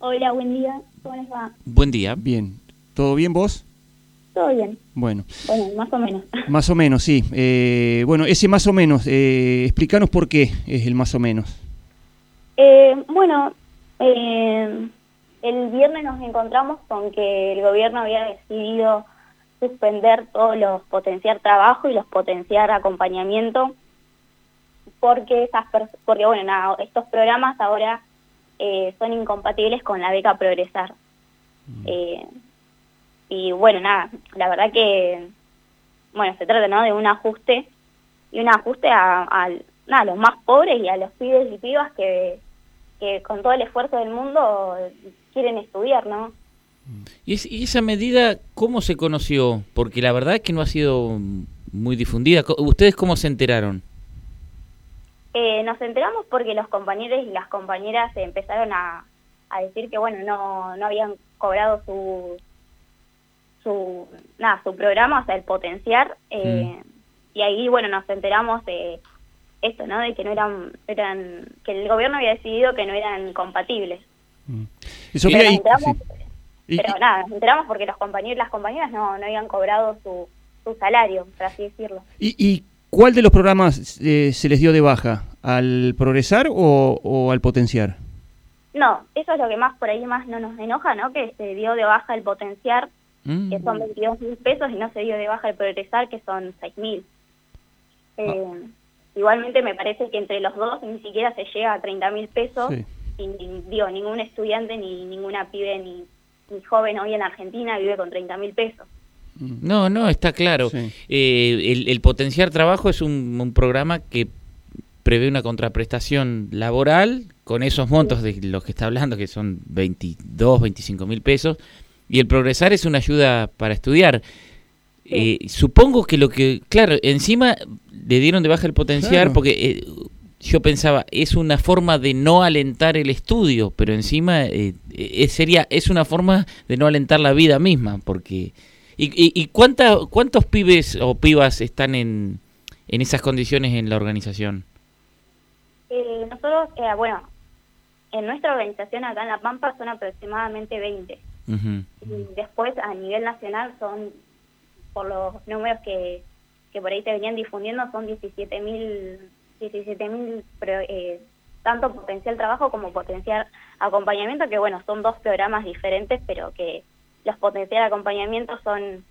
Hola, buen día. ¿Cómo les va? Buen día. Bien. ¿Todo bien vos? Todo bien. Bueno. Bueno, más o menos. Más o menos, sí. Eh, bueno, ese más o menos, eh, explícanos por qué es el más o menos. Eh, bueno, eh, el viernes nos encontramos con que el gobierno había decidido suspender todos los potenciar trabajo y los potenciar acompañamiento porque esas porque bueno nada, estos programas ahora eh, son incompatibles con la beca progresar eh, y bueno nada la verdad que bueno se trata no de un ajuste y un ajuste a, a, nada, a los más pobres y a los pibes y pibas que que con todo el esfuerzo del mundo quieren estudiar, ¿no? ¿Y, es, ¿Y, esa medida cómo se conoció? Porque la verdad es que no ha sido muy difundida. ¿Ustedes cómo se enteraron? Eh, nos enteramos porque los compañeros y las compañeras empezaron a, a decir que, bueno, no, no habían cobrado su, su, nada, su programa, o sea, el potenciar. Eh, mm. Y ahí, bueno, nos enteramos de esto, ¿no? De que no eran, eran, que el gobierno había decidido que no eran compatibles. Mm. Pero, enteramos, sí. pero y, nada, nos enteramos porque los compañeros, las compañeras no, no habían cobrado su, su salario, por así decirlo. ¿Y, y cuál de los programas eh, se les dio de baja? ¿Al progresar o, o, al potenciar? No, eso es lo que más por ahí más no nos enoja, ¿no? Que se dio de baja el potenciar, mm. que son 22 mil pesos, y no se dio de baja el progresar, que son 6 mil. Eh, ah. Igualmente me parece que entre los dos ni siquiera se llega a 30 mil pesos. Sí. Y, digo, ningún estudiante ni ninguna pibe ni, ni joven hoy en Argentina vive con 30 mil pesos. No, no, está claro. Sí. Eh, el, el, Potenciar Trabajo es un, un, programa que prevé una contraprestación laboral con esos montos de los que está hablando, que son 22, 25 mil pesos, y el Progresar es una ayuda para estudiar. Sí. Eh, supongo que lo que, claro, encima le dieron de baja el potencial claro. porque eh, yo pensaba, es una forma de no alentar el estudio, pero encima eh, eh, sería es una forma de no alentar la vida misma, porque... ¿Y, y, y cuánta, cuántos pibes o pibas están en, en esas condiciones en la organización? Eh, nosotros, eh, bueno, en nuestra organización acá en La Pampa son aproximadamente 20. Uh -huh. Y después a nivel nacional son, por los números que, que por ahí te venían difundiendo, son 17 mil 17 mil eh, tanto potencial trabajo como potencial acompañamiento, que bueno, son dos programas diferentes, pero que los potencial acompañamiento son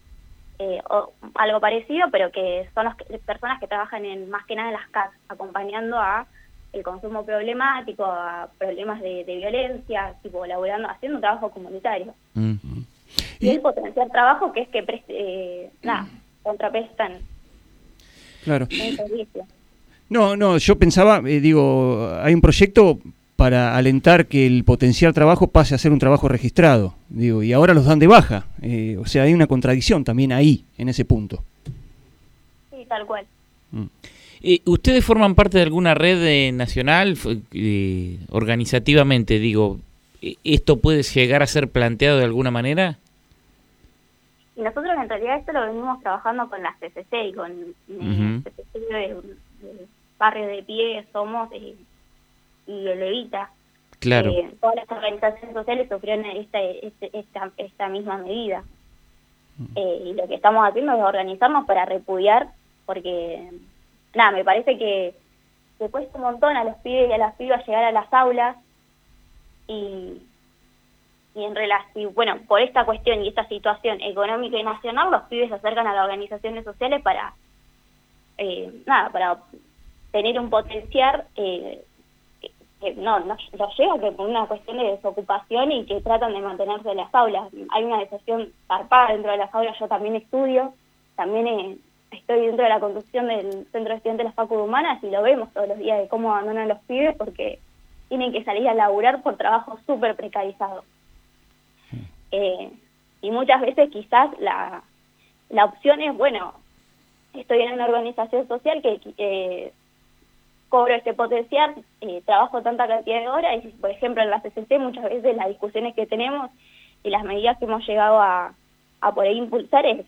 eh, o, algo parecido, pero que son las personas que trabajan en más que nada en las CAS, acompañando a el consumo problemático, a problemas de, de violencia, tipo laborando, haciendo un trabajo comunitario. Uh -huh. Y el potencial trabajo que es que preste, eh, nada, contraprestan claro. servicio. No, no, yo pensaba, eh, digo, hay un proyecto para alentar que el potencial trabajo pase a ser un trabajo registrado, digo, y ahora los dan de baja, eh, o sea, hay una contradicción también ahí, en ese punto. Sí, tal cual. Mm. Eh, ¿Ustedes forman parte de alguna red eh, nacional, eh, organizativamente, digo, esto puede llegar a ser planteado de alguna manera? Y nosotros en realidad esto lo venimos trabajando con la CCC y con uh -huh. CCC de, de Barrio de Pie, Somos y, y Levita. Claro. Eh, todas las organizaciones sociales sufrieron esta, esta, esta, esta misma medida. -huh. eh, y lo que estamos haciendo es organizarnos para repudiar, porque, nada, me parece que, que cuesta un montón a los pibes y a las pibas llegar a las aulas y, y en relación, bueno, por esta cuestión y esta situación económica y nacional, los pibes se acercan a las organizaciones sociales para, eh, nada, para tener un potencial eh, que no, no, no llega que por una cuestión de desocupación y que tratan de mantenerse en las aulas. Hay una deserción zarpada dentro de las aulas, yo también estudio, también eh, estoy dentro de la conducción del Centro de Estudiantes de las Facultades Humanas y lo vemos todos los días de cómo abandonan los pibes porque tienen que salir a laburar por trabajo súper precarizado. Eh, y muchas veces quizás la, la opción es, bueno, estoy en una organización social que eh, cobro este potencial, eh, trabajo tanta cantidad de horas y, por ejemplo, en la CCC muchas veces las discusiones que tenemos y las medidas que hemos llegado a, a poder impulsar es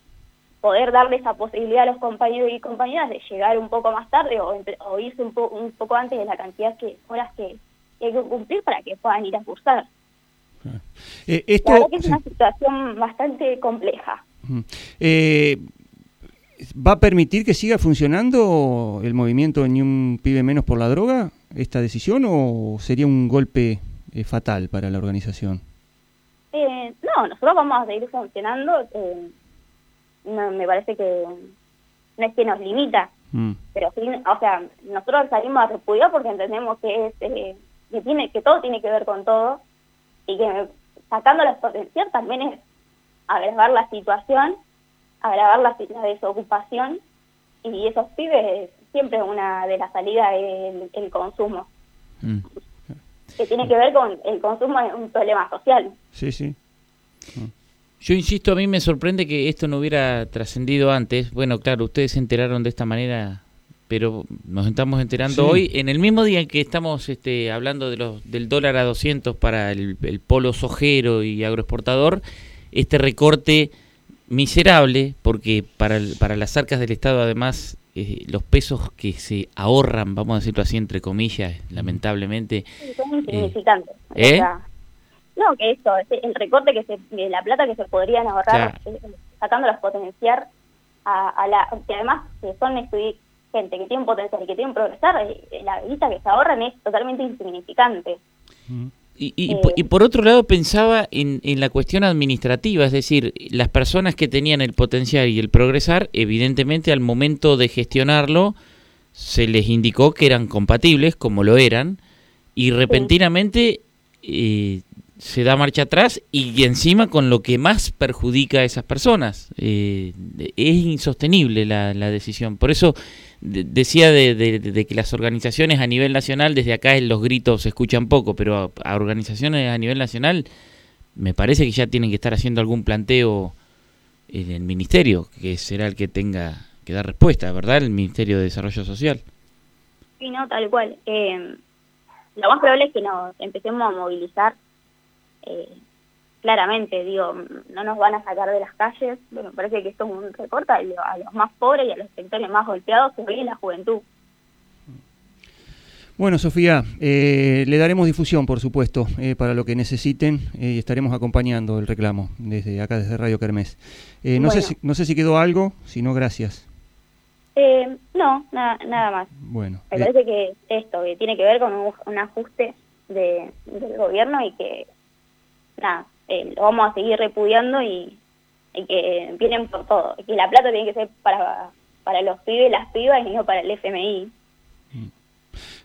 poder darle esa posibilidad a los compañeros y compañeras de llegar un poco más tarde o, o irse un, po un, poco antes de la cantidad de horas que, hay que cumplir para que puedan ir a cursar. Eh, esto, la verdad que es una situación bastante compleja. Eh, ¿Va a permitir que siga funcionando el movimiento Ni un pibe menos por la droga, esta decisión, o sería un golpe eh, fatal para la organización? Eh, no, nosotros vamos a seguir funcionando. Eh, no, me parece que no es que nos limita, mm. pero sí, o sea, nosotros salimos a repudiar porque entendemos que es que tiene que todo tiene que ver con todo y que sacando las potencias también es agravar la situación agravar la, la desocupación y esos pibes siempre una de las salidas es el, consumo. Mm. Que tiene que ver con el consumo es un problema social. Sí, sí. Yo insisto, a mí me sorprende que esto no hubiera trascendido antes. Bueno, claro, ustedes se enteraron de esta manera, pero nos estamos enterando hoy, en el mismo día en que estamos este, hablando de los, del dólar a 200 para el, el polo sojero y agroexportador, este recorte miserable porque para, para las arcas del Estado además eh, los pesos que se ahorran, vamos a decirlo así entre comillas, lamentablemente... son insignificantes. ¿Eh? no, que eso, el recorte que se, la plata que se podrían ahorrar eh, sacándolos potenciar a, la... que además que son gente que tiene un potencial y que tiene un progresar, la guita que se ahorran es totalmente insignificante. Y, y, por otro lado pensaba en, en, la cuestión administrativa, es decir, las personas que tenían el potencial y el progresar, evidentemente al momento de gestionarlo se les indicó que eran compatibles, como lo eran, y repentinamente eh, se da marcha atrás y, encima con lo que más perjudica a esas personas. Eh, es insostenible la, la decisión. Por eso decía de, que las organizaciones a nivel nacional, desde acá los gritos se escuchan poco, pero a, organizaciones a nivel nacional me parece que ya tienen que estar haciendo algún planteo en el ministerio, que será el que tenga que dar respuesta, ¿verdad? El Ministerio de Desarrollo Social. Sí, no, tal cual. Eh, lo más probable es que nos empecemos a movilizar eh, claramente, digo, no nos van a sacar de las calles, bueno, parece que esto es un recorte a los más pobres y a los sectores más golpeados que hoy en la juventud. Bueno, Sofía, eh, le daremos difusión, por supuesto, eh, para lo que necesiten eh, y estaremos acompañando el reclamo desde acá, desde Radio Kermés. no, sé si, no sé si quedó algo, si no, gracias. no, nada, nada más. Bueno. Me parece que esto, que tiene que ver con un, ajuste de, del gobierno y que, nada, eh, lo vamos a seguir repudiando y, que vienen por todo. Que la plata tiene que ser para, para los pibes, las pibas y no para el FMI. Mm.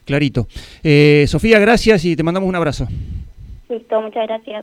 Clarito. Eh, Sofía, gracias y te mandamos un abrazo. Listo, muchas gracias.